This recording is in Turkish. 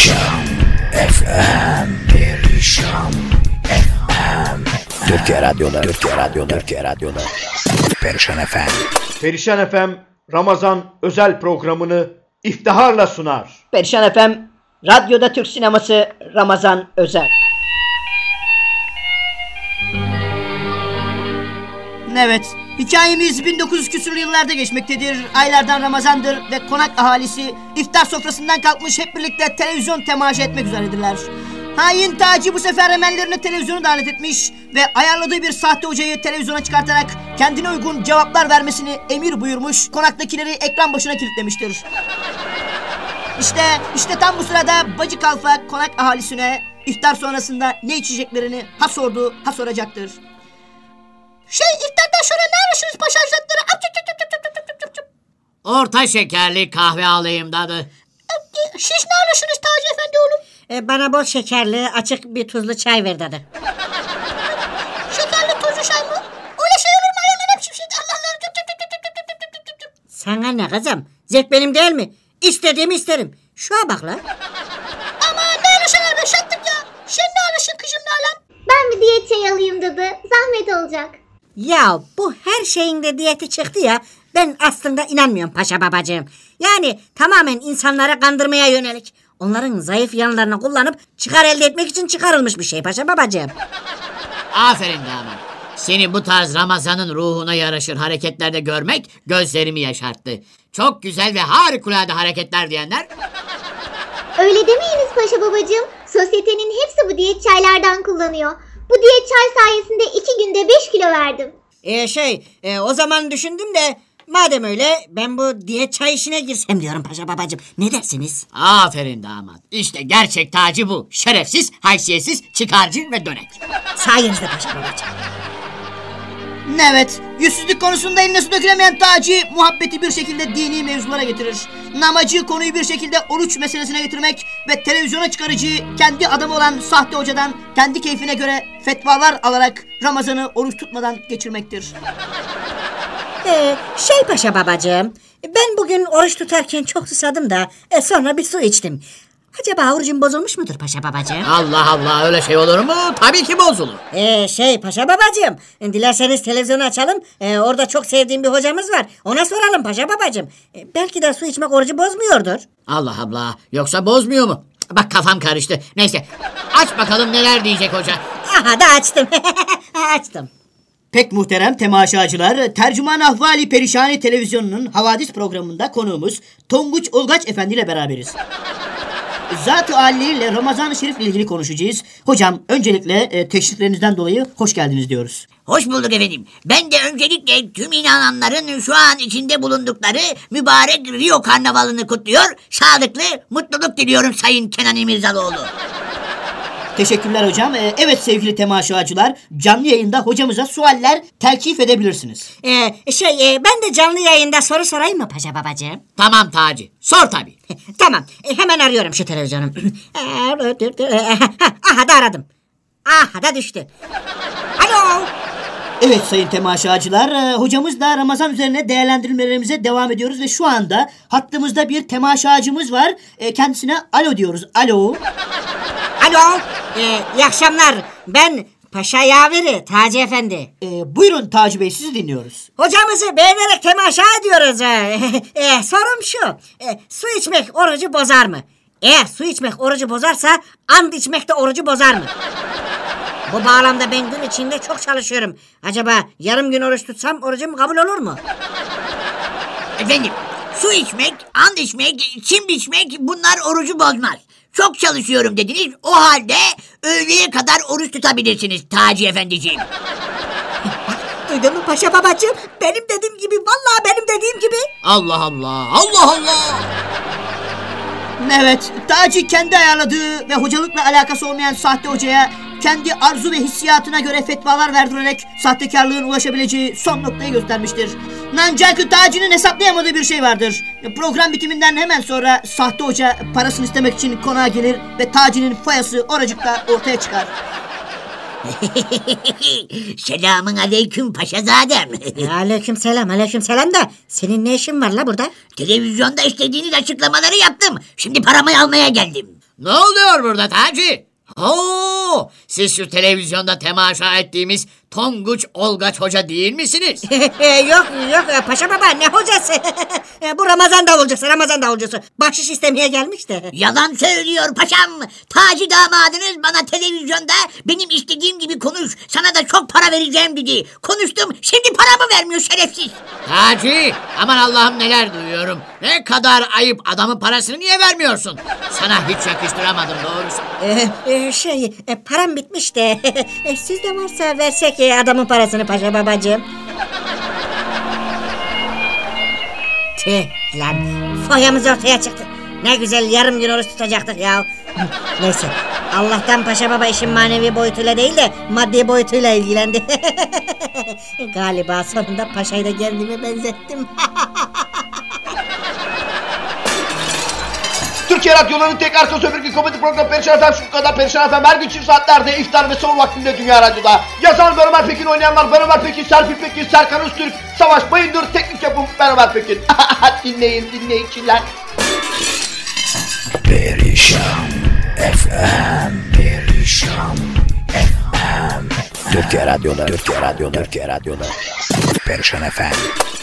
Perişan. FM Perişan. FM Türkiye Radyoları Türkiye Radyoları Türkiye Radyoları Perişan FM Perişan FM Ramazan özel programını iftiharla sunar. Perişan FM Radyoda Türk Sineması Ramazan Özel. Evet, hikayemiz 1900 küsurlu yıllarda geçmektedir. Aylardan Ramazandır ve konak ahalisi iftar sofrasından kalkmış hep birlikte televizyon temaşa etmek üzeredirler. Hain Taci bu sefer emellerini televizyonu davet etmiş ve ayarladığı bir sahte hocayı televizyona çıkartarak kendine uygun cevaplar vermesini emir buyurmuş, konaktakileri ekran başına kilitlemiştir. İşte, işte tam bu sırada Bacı Kalfa konak ahalisine iftar sonrasında ne içeceklerini ha sordu ha soracaktır. Şey iftardan sonra ne arıyorsunuz paşa hazretleri? Orta şekerli kahve alayım dadı. E, e, siz ne arıyorsunuz Taci Efendi oğlum? E, bana bol şekerli açık bir tuzlu çay ver dadı. şekerli tuzlu çay mı? Öyle şey olur mu? Hemen hepsi şey. Allah Allah. Sana ne kızım? Zevk benim değil mi? İstediğimi isterim. Şuna bak lan. Ama ne arıyorsun be şattık ya. Sen ne arıyorsun kızım lan? Ben bir diyet çay alayım dadı. Zahmet olacak. Ya bu her şeyin de diyeti çıktı ya. Ben aslında inanmıyorum paşa babacığım. Yani tamamen insanları kandırmaya yönelik. Onların zayıf yanlarını kullanıp çıkar elde etmek için çıkarılmış bir şey paşa babacığım. Aferin damat. Seni bu tarz Ramazan'ın ruhuna yaraşır hareketlerde görmek gözlerimi yaşarttı. Çok güzel ve harikulade hareketler diyenler Öyle demeyiniz paşa babacığım. Sosyetenin hepsi bu diyet çaylardan kullanıyor. Bu diyet çay sayesinde iki günde 5 kilo verdim. E şey e, o zaman düşündüm de madem öyle ben bu diyet çay işine girsem diyorum paşa babacığım. Ne dersiniz? Aferin damat. İşte gerçek tacı bu. Şerefsiz, haysiyetsiz, çıkarcı ve dönek. Sayenizde paşa babacığım. Evet, yüzsüzlük konusunda eline su dökülemeyen Taci muhabbeti bir şekilde dini mevzulara getirir. Namacı konuyu bir şekilde oruç meselesine getirmek ve televizyona çıkarıcı kendi adamı olan sahte hocadan kendi keyfine göre fetvalar alarak Ramazan'ı oruç tutmadan geçirmektir. Ee, şey paşa babacığım, ben bugün oruç tutarken çok susadım da e, sonra bir su içtim. Acaba orucum bozulmuş mudur paşa babacığım? Allah Allah öyle şey olur mu? Tabii ki bozulur. Ee, şey paşa babacığım, dilerseniz televizyonu açalım. Ee, orada çok sevdiğim bir hocamız var. Ona soralım paşa babacığım. Ee, belki de su içmek orucu bozmuyordur. Allah Allah. Yoksa bozmuyor mu? Bak kafam karıştı. Neyse. Aç bakalım neler diyecek hoca. Aha da açtım. açtım. Pek muhterem temaşacılar, Tercüman Ahvali Perişani Televizyonu'nun Havadis programında konuğumuz Tonguç Olgaç Efendi ile beraberiz. Zat-ı ile Ramazan-ı Şerif ile ilgili konuşacağız. Hocam öncelikle e, teşriflerinizden dolayı hoş geldiniz diyoruz. Hoş bulduk efendim. Ben de öncelikle tüm inananların şu an içinde bulundukları mübarek Rio Karnavalı'nı kutluyor. Sağlıklı, mutluluk diliyorum Sayın Kenan İmirzalıoğlu. Teşekkürler hocam. E, evet sevgili temaşacılar, canlı yayında hocamıza sualler telkif edebilirsiniz. Ee, şey e, ben de canlı yayında soru sorayım mı paşa babacığım? Tamam Taci. Sor tabii. tamam e, hemen arıyorum şu televizyonu. Aha da aradım. Aha da düştü. Alo. Evet sayın temaşacılar, e, hocamız da Ramazan üzerine değerlendirmelerimize devam ediyoruz ve şu anda hattımızda bir temaşacımız var. E, kendisine alo diyoruz. Alo. Alo. Ee, iyi akşamlar. Ben Paşa Yaveri Taci Efendi. E, buyurun Taci Bey sizi dinliyoruz. Hocamızı beğenerek temaşa ediyoruz. Ee, sorum şu. Ee, su içmek orucu bozar mı? Eğer su içmek orucu bozarsa and içmek de orucu bozar mı? Bu bağlamda ben gün içinde çok çalışıyorum. Acaba yarım gün oruç tutsam orucum kabul olur mu? Efendim su içmek, and içmek, çim biçmek bunlar orucu bozmaz. Çok çalışıyorum dediniz. O halde öğleye kadar oruç tutabilirsiniz Taci Efendiciğim. Duydun mu paşa babacığım? Benim dediğim gibi vallahi benim dediğim gibi. Allah Allah, Allah Allah. Evet, Taci kendi ayarladığı ve hocalıkla alakası olmayan sahte hocaya kendi arzu ve hissiyatına göre fetvalar verdirerek sahtekarlığın ulaşabileceği son noktayı göstermiştir. Ancak Taci'nin hesaplayamadığı bir şey vardır. Program bitiminden hemen sonra sahte hoca parasını istemek için konağa gelir ve Taci'nin fayası oracıkta ortaya çıkar. Selamın aleyküm paşazadem. aleyküm selam aleyküm selam da senin ne işin var la burada? Televizyonda istediğiniz açıklamaları yaptım. Şimdi paramı almaya geldim. Ne oluyor burada Taci? Oo, siz şu televizyonda temaşa ettiğimiz Tonguç Olgaç Hoca değil misiniz? yok yok paşa baba ne hocası? Bu Ramazan davulcusu Ramazan davulcusu. Bahşiş istemeye gelmiş de. Yalan söylüyor paşam. Taci damadınız bana televizyonda benim istediğim gibi konuş. Sana da çok para vereceğim dedi. Konuştum şimdi paramı vermiyor şerefsiz. Taci, aman Allah'ım neler duyuyorum. Ne kadar ayıp adamın parasını niye vermiyorsun? Sana hiç yakıştıramadım doğrusu. E, e, şey e, param bitmiş de e, sizde varsa versek e, adamın parasını paşa babacığım. Tüh lan foyamız ortaya çıktı. Ne güzel yarım gün oruç tutacaktık ya. Neyse Allah'tan paşa baba işin manevi boyutuyla değil de maddi boyutuyla ilgilendi. Galiba sonunda paşayı da kendime benzettim. Türkiye Radyoları'nın tek arka sömürge komedi programı Perişan Efem şu kadar Perişan Efem her gün çift saatlerde iftar ve son vaktinde Dünya Radyo'da. Yazan Ömer Pekin oynayanlar Ömer Pekin, Serpil Pekin, Serkan Öztürk, Savaş Bayındır, teknik yapım Ömer Pekin. dinleyin dinleyiciler. Perişan FM Perişan FM Türkiye Radyoları Türkiye Radyoları Türkiye Radyoları Perişan FM